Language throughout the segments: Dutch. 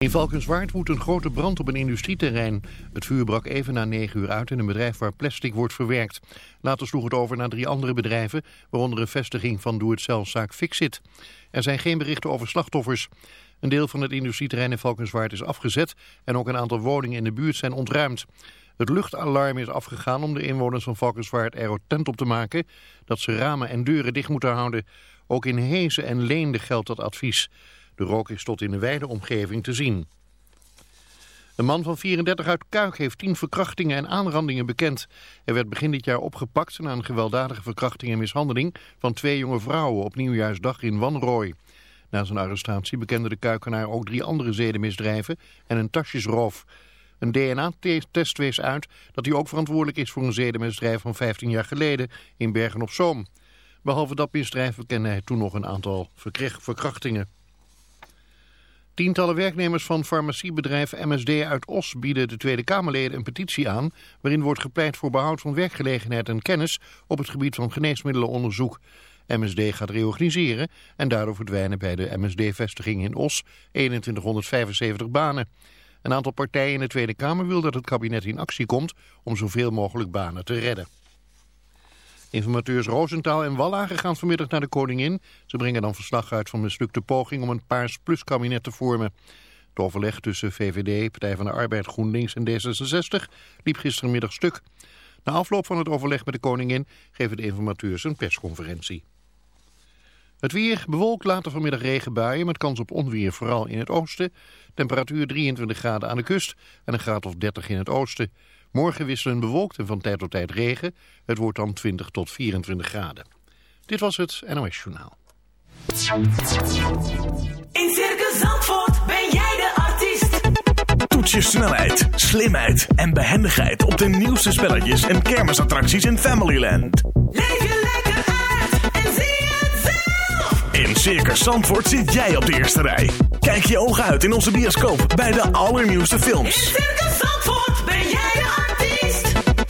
In Valkenswaard woedt een grote brand op een industrieterrein. Het vuur brak even na negen uur uit in een bedrijf waar plastic wordt verwerkt. Later sloeg het over naar drie andere bedrijven, waaronder een vestiging van doe-het-zelfzaak Fixit. Er zijn geen berichten over slachtoffers. Een deel van het industrieterrein in Valkenswaard is afgezet en ook een aantal woningen in de buurt zijn ontruimd. Het luchtalarm is afgegaan om de inwoners van Valkenswaard er tent op te maken dat ze ramen en deuren dicht moeten houden. Ook in Hezen en Leende geldt dat advies. De rook is tot in de wijde omgeving te zien. Een man van 34 uit Kuik heeft 10 verkrachtingen en aanrandingen bekend. Hij werd begin dit jaar opgepakt na een gewelddadige verkrachting en mishandeling van twee jonge vrouwen op nieuwjaarsdag in Wanrooy. Na zijn arrestatie bekende de Kuikenaar ook drie andere zedenmisdrijven en een tasjesroof. Een DNA-test wees uit dat hij ook verantwoordelijk is voor een zedenmisdrijf van 15 jaar geleden in Bergen-op-Zoom. Behalve dat misdrijf bekende hij toen nog een aantal verkrachtingen. Tientallen werknemers van farmaciebedrijf MSD uit Os bieden de Tweede Kamerleden een petitie aan... waarin wordt gepleit voor behoud van werkgelegenheid en kennis op het gebied van geneesmiddelenonderzoek. MSD gaat reorganiseren en daardoor verdwijnen bij de MSD-vestiging in Os 2175 banen. Een aantal partijen in de Tweede Kamer wil dat het kabinet in actie komt om zoveel mogelijk banen te redden. Informateurs Roosentaal en Wallagen gaan vanmiddag naar de koningin. Ze brengen dan verslag uit van mislukte poging om een Paars Plus kabinet te vormen. Het overleg tussen VVD, Partij van de Arbeid, GroenLinks en D66 liep gistermiddag stuk. Na afloop van het overleg met de koningin geven de informateurs een persconferentie. Het weer bewolkt later vanmiddag regenbuien met kans op onweer vooral in het oosten. Temperatuur 23 graden aan de kust en een graad of 30 in het oosten. Morgen wisselen bewolkt en van tijd tot tijd regen. Het wordt dan 20 tot 24 graden. Dit was het NOS Journaal. In Circus Zandvoort ben jij de artiest. Toets je snelheid, slimheid en behendigheid op de nieuwste spelletjes en kermisattracties in Familyland. Leef je lekker uit en zie het zelf. In Circus Zandvoort zit jij op de eerste rij. Kijk je ogen uit in onze bioscoop bij de allernieuwste In films. Circus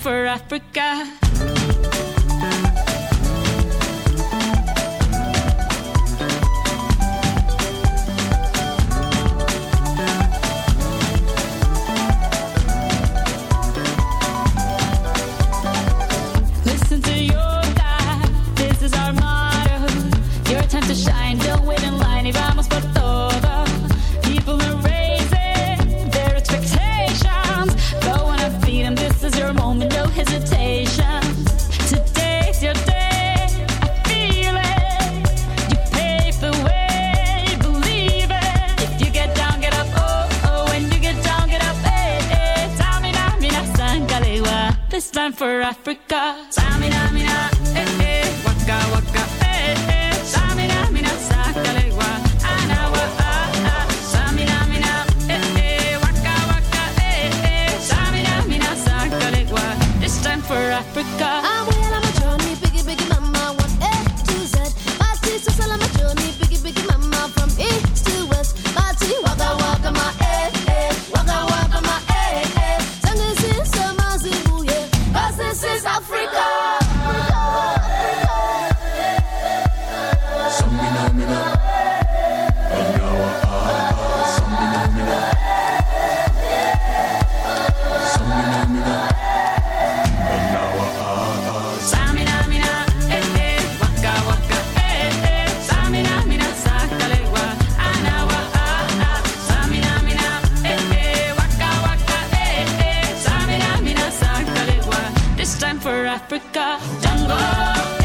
For Africa. Africa. Africa. Jungle.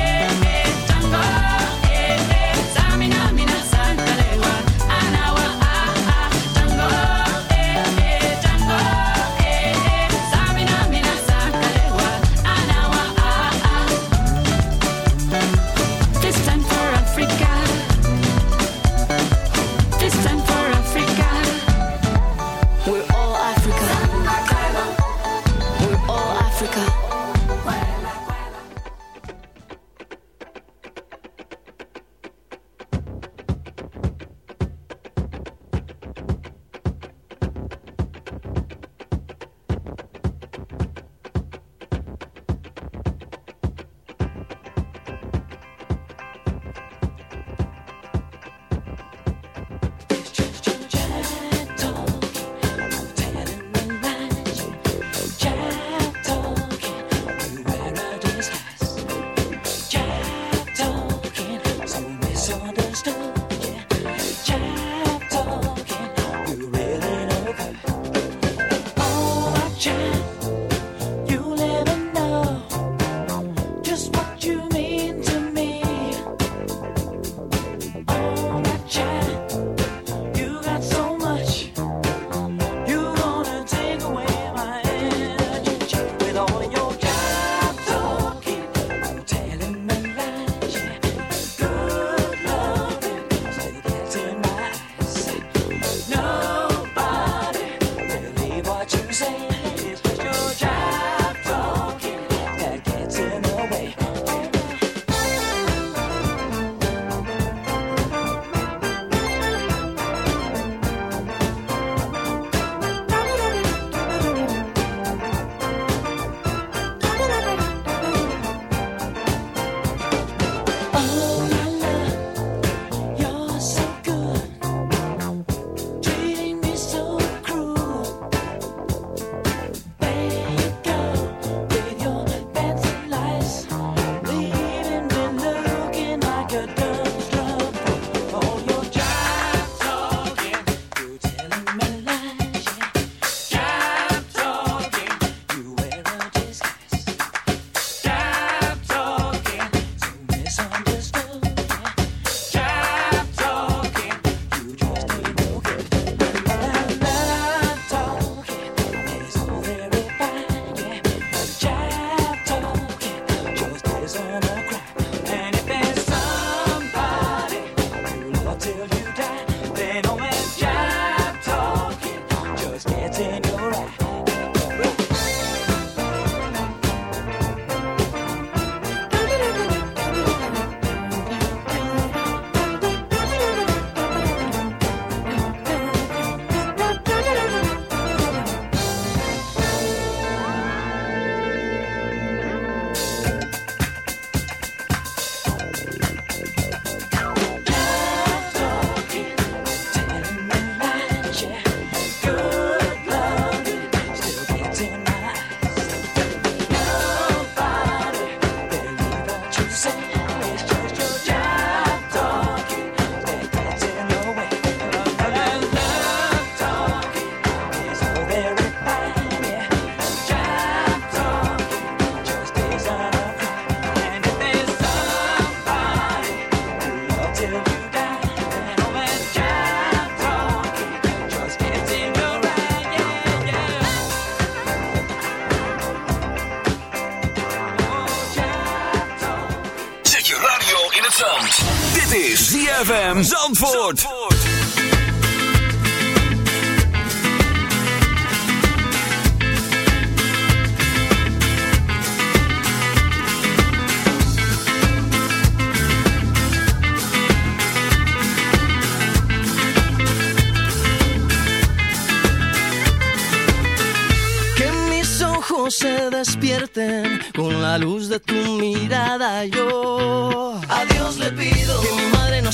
ZFM Zandvoort. Que mis ojos se despierten con la luz de tu mirada. Yo a Dios le pido que mi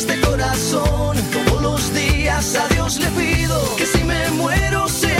este corazón. Todos los días a Dios le pido que si me muero sea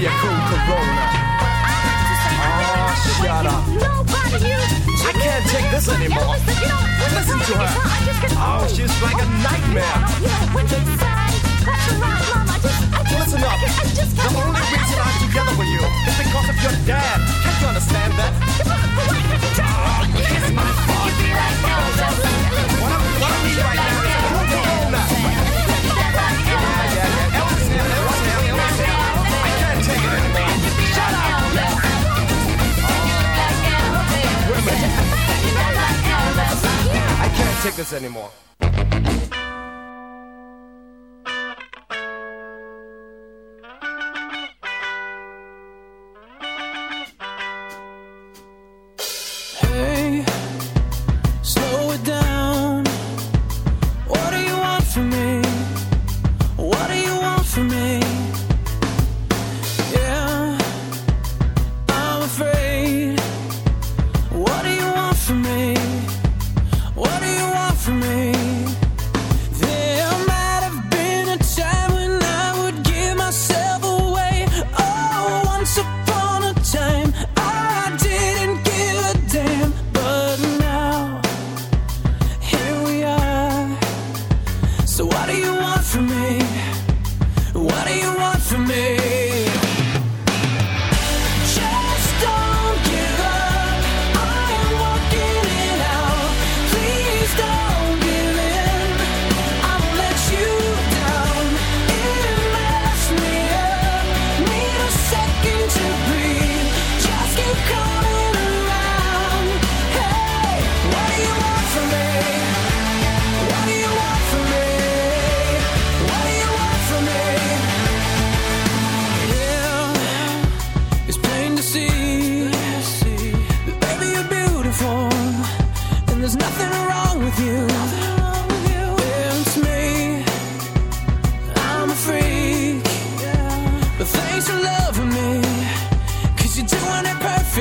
be a cool corona. Oh, shut up. I can't take this anymore. Listen to her. Oh, she's like a nightmare. Listen up. The only reason I'm together with you is because of your dad. Can't you understand that? Ah, oh, kiss my father. What anymore.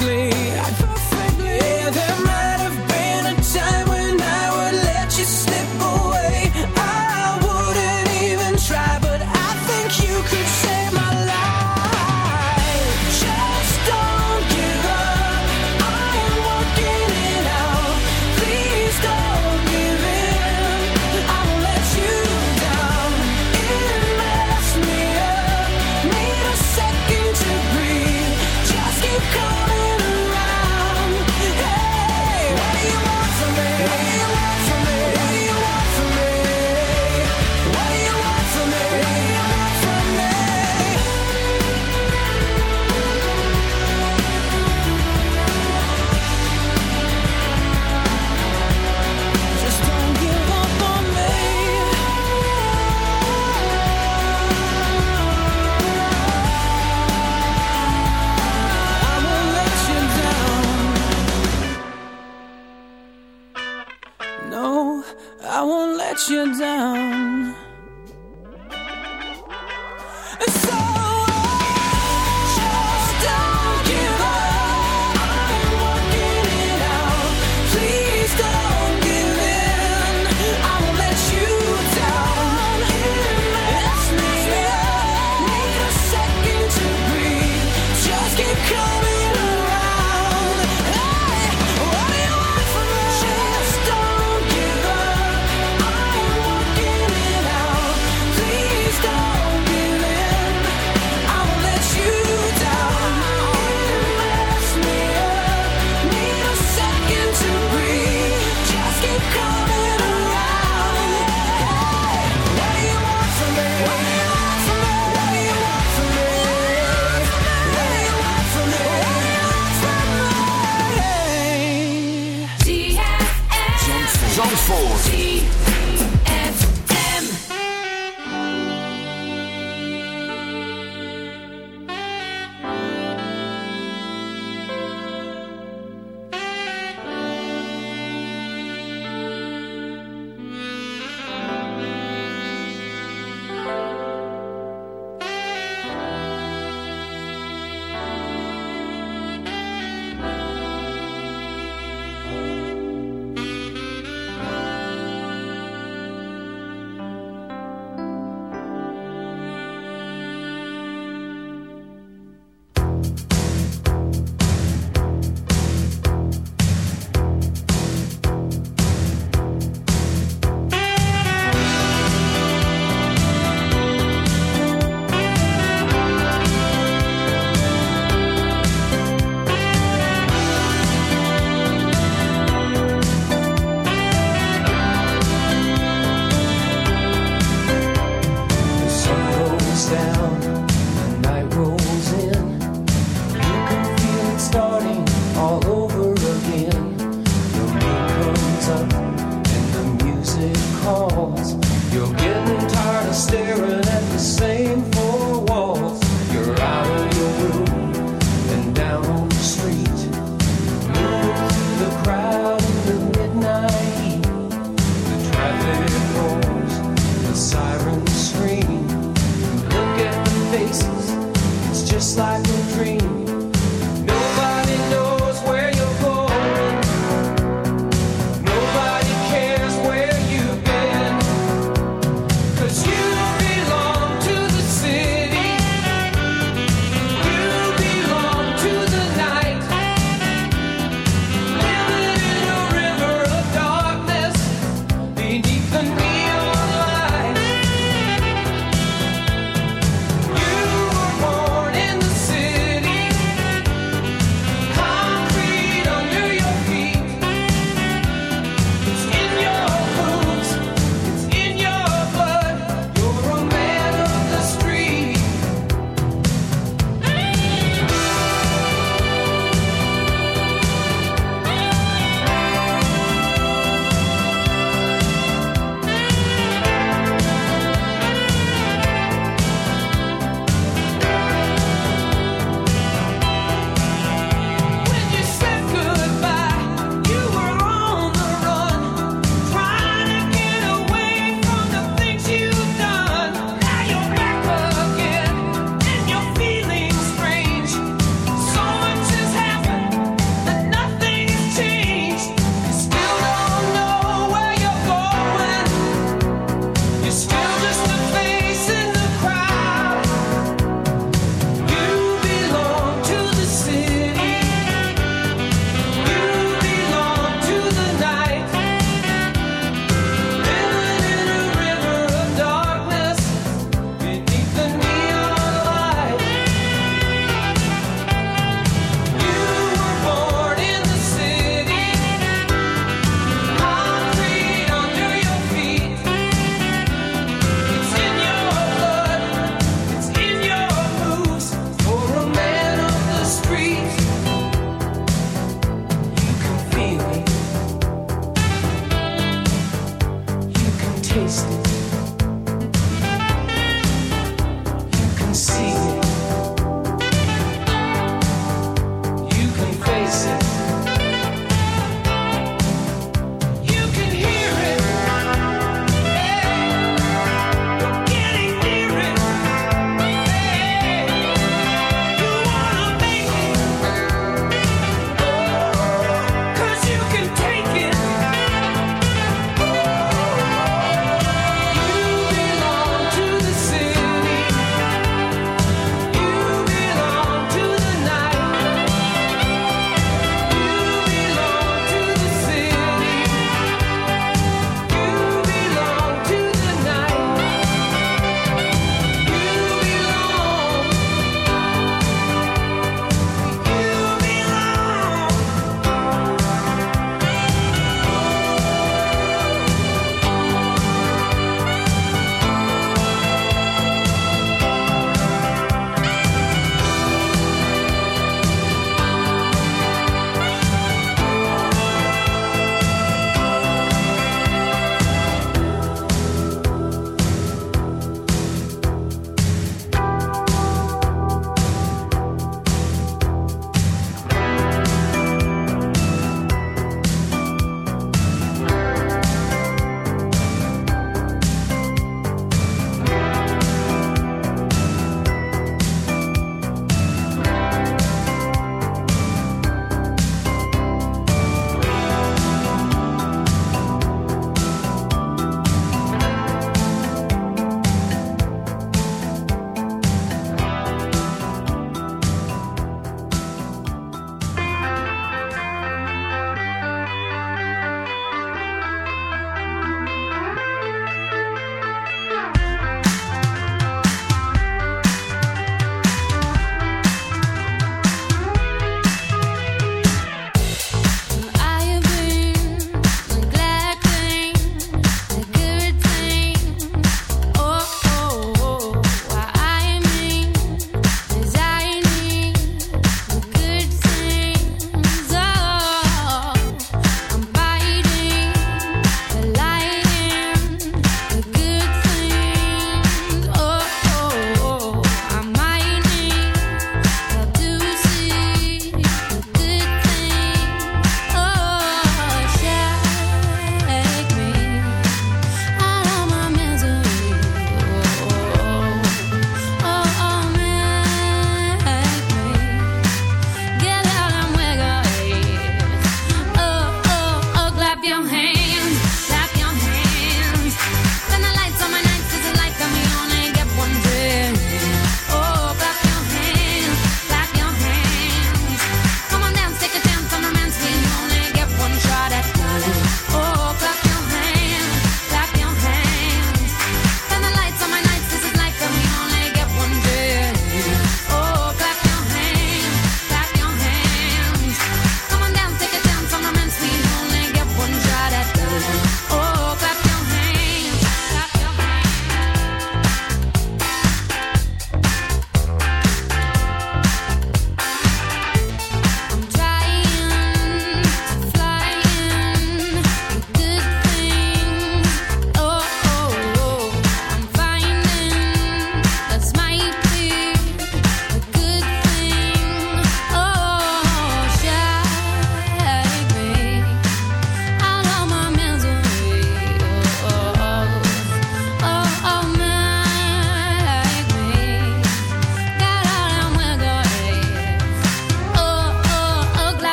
quickly.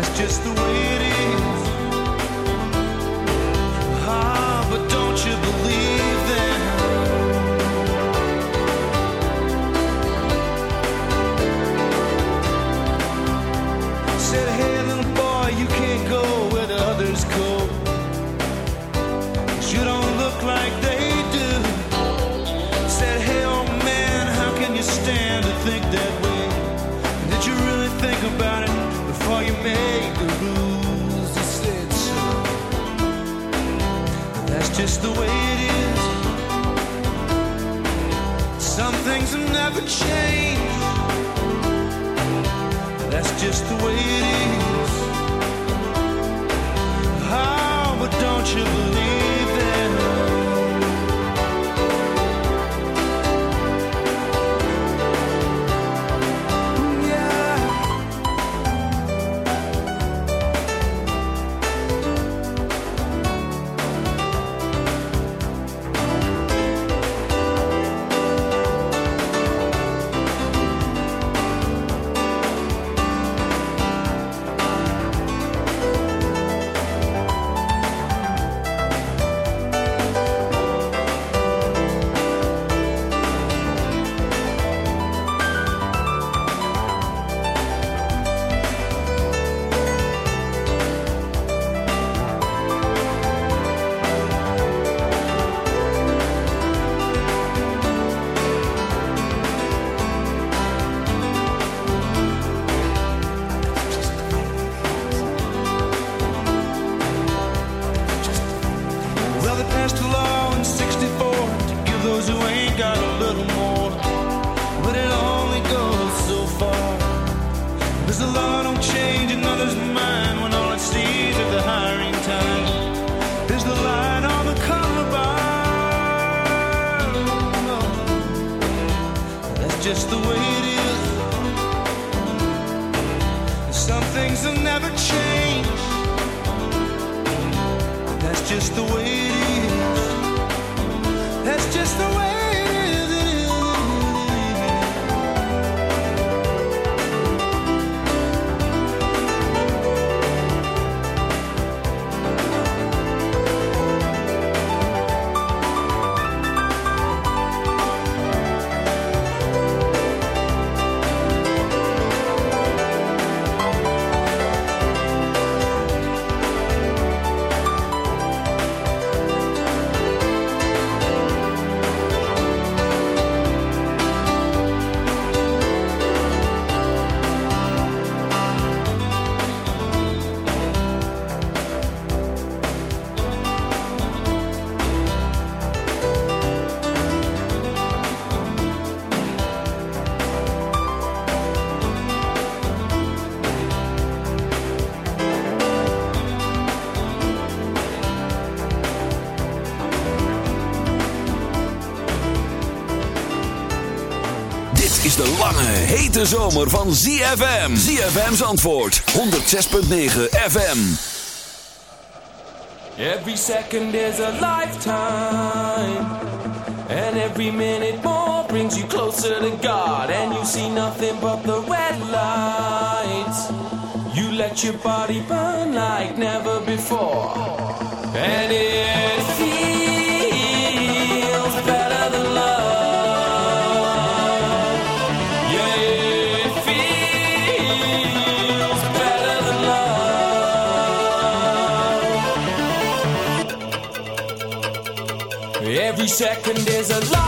That's just the way it is. change. That's just the way. hete zomer van ZFM. ZFM's antwoord. 106.9 FM. Every second is a lifetime. And every minute more brings you closer to God. And you see nothing but the red lights. You let your body burn like never before. And it feels second is a lie.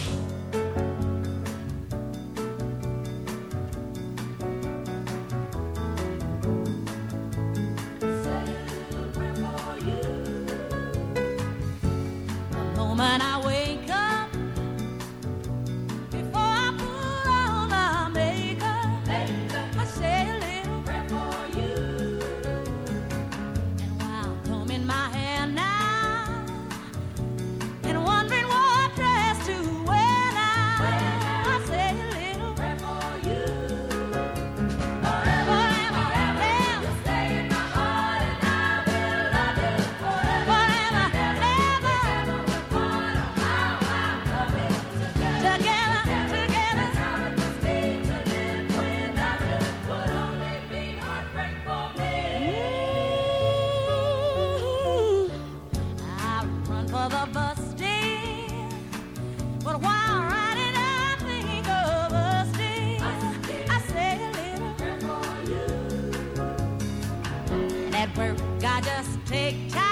take time.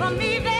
from me.